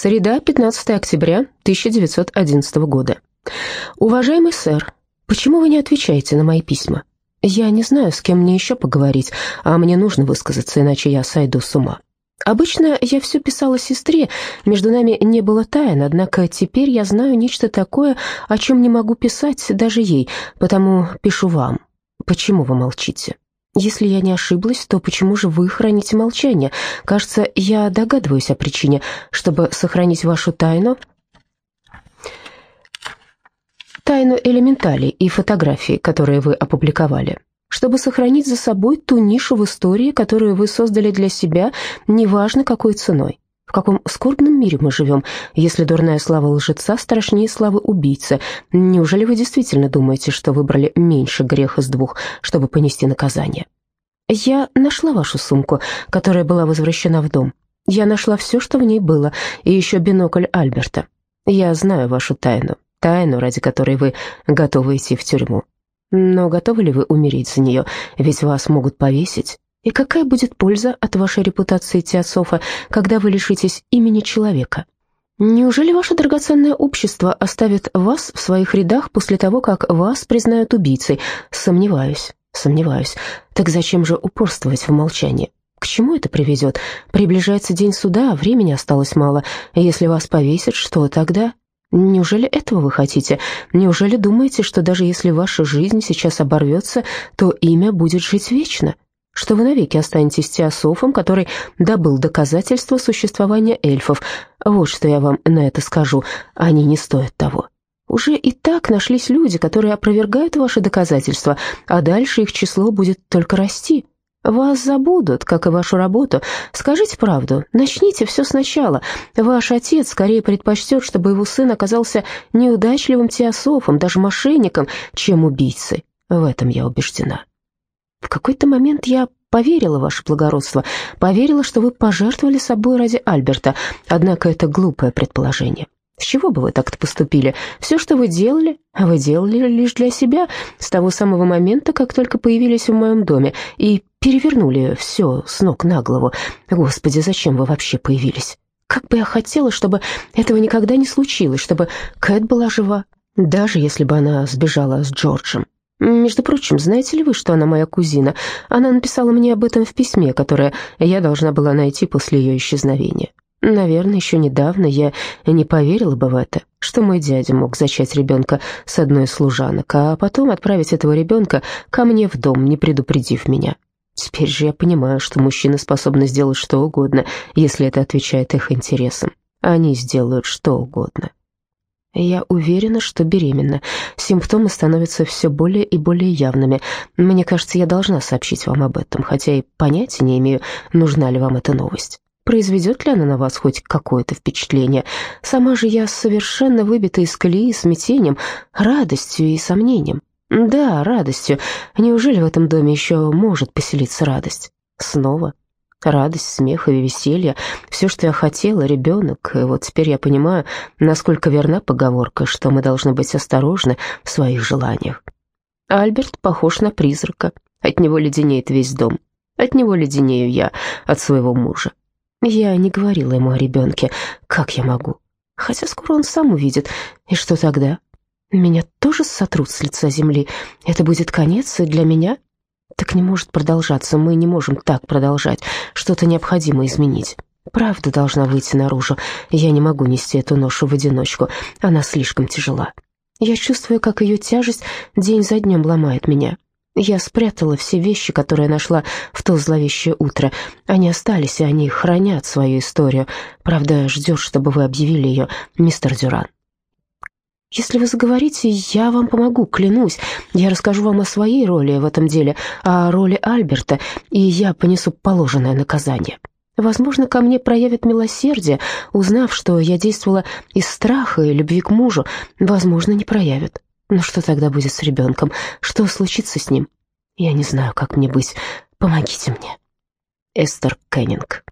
Среда, 15 октября 1911 года. Уважаемый сэр, почему вы не отвечаете на мои письма? Я не знаю, с кем мне еще поговорить, а мне нужно высказаться, иначе я сойду с ума. Обычно я все писала сестре, между нами не было тайн, однако теперь я знаю нечто такое, о чем не могу писать даже ей, потому пишу вам. Почему вы молчите? Если я не ошиблась, то почему же вы храните молчание? Кажется, я догадываюсь о причине. Чтобы сохранить вашу тайну, тайну элементалей и фотографий, которые вы опубликовали, чтобы сохранить за собой ту нишу в истории, которую вы создали для себя, неважно какой ценой. В каком скорбном мире мы живем, если дурная слава лжеца страшнее славы убийцы? Неужели вы действительно думаете, что выбрали меньше грех из двух, чтобы понести наказание? Я нашла вашу сумку, которая была возвращена в дом. Я нашла все, что в ней было, и еще бинокль Альберта. Я знаю вашу тайну, тайну, ради которой вы готовы идти в тюрьму. Но готовы ли вы умереть за нее, ведь вас могут повесить? И какая будет польза от вашей репутации Теософа, когда вы лишитесь имени человека? Неужели ваше драгоценное общество оставит вас в своих рядах после того, как вас признают убийцей? Сомневаюсь, сомневаюсь. Так зачем же упорствовать в молчании? К чему это приведет? Приближается день суда, времени осталось мало. Если вас повесят, что тогда? Неужели этого вы хотите? Неужели думаете, что даже если ваша жизнь сейчас оборвется, то имя будет жить вечно? Что вы навеки останетесь теософом, который добыл доказательства существования эльфов. Вот что я вам на это скажу, они не стоят того. Уже и так нашлись люди, которые опровергают ваши доказательства, а дальше их число будет только расти. Вас забудут, как и вашу работу. Скажите правду, начните все сначала. Ваш отец скорее предпочтет, чтобы его сын оказался неудачливым теософом, даже мошенником, чем убийцей. В этом я убеждена. В какой-то момент я поверила, ваше благородство, поверила, что вы пожертвовали собой ради Альберта, однако это глупое предположение. С чего бы вы так-то поступили? Все, что вы делали, вы делали лишь для себя, с того самого момента, как только появились в моем доме, и перевернули все с ног на голову. Господи, зачем вы вообще появились? Как бы я хотела, чтобы этого никогда не случилось, чтобы Кэт была жива, даже если бы она сбежала с Джорджем. Между прочим, знаете ли вы, что она моя кузина? Она написала мне об этом в письме, которое я должна была найти после ее исчезновения. Наверное, еще недавно я не поверила бы в это, что мой дядя мог зачать ребенка с одной из служанок, а потом отправить этого ребенка ко мне в дом, не предупредив меня. Теперь же я понимаю, что мужчины способны сделать что угодно, если это отвечает их интересам. Они сделают что угодно. Я уверена, что беременна. Симптомы становятся все более и более явными. Мне кажется, я должна сообщить вам об этом, хотя и понятия не имею, нужна ли вам эта новость. Произведет ли она на вас хоть какое-то впечатление? Сама же я совершенно выбита из колеи смятением, радостью и сомнением. Да, радостью. Неужели в этом доме еще может поселиться радость? Снова Радость, смех и веселье — все, что я хотела, ребенок. И вот теперь я понимаю, насколько верна поговорка, что мы должны быть осторожны в своих желаниях. Альберт похож на призрака. От него леденеет весь дом. От него леденею я, от своего мужа. Я не говорила ему о ребенке. Как я могу? Хотя скоро он сам увидит. И что тогда? Меня тоже сотрут с лица земли. Это будет конец и для меня, так не может продолжаться, мы не можем так продолжать. Что-то необходимо изменить. Правда должна выйти наружу. Я не могу нести эту ношу в одиночку, она слишком тяжела. Я чувствую, как ее тяжесть день за днем ломает меня. Я спрятала все вещи, которые нашла в то зловещее утро. Они остались, и они хранят свою историю. Правда, ждет, чтобы вы объявили ее, мистер Дюран. Если вы заговорите, я вам помогу, клянусь. Я расскажу вам о своей роли в этом деле, о роли Альберта, и я понесу положенное наказание. Возможно, ко мне проявят милосердие, узнав, что я действовала из страха и любви к мужу. Возможно, не проявят. Но что тогда будет с ребенком? Что случится с ним? Я не знаю, как мне быть. Помогите мне. Эстер Кеннинг